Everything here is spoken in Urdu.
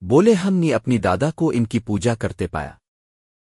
بولے ہم نے اپنی دادا کو ان کی پوجا کرتے پایا۔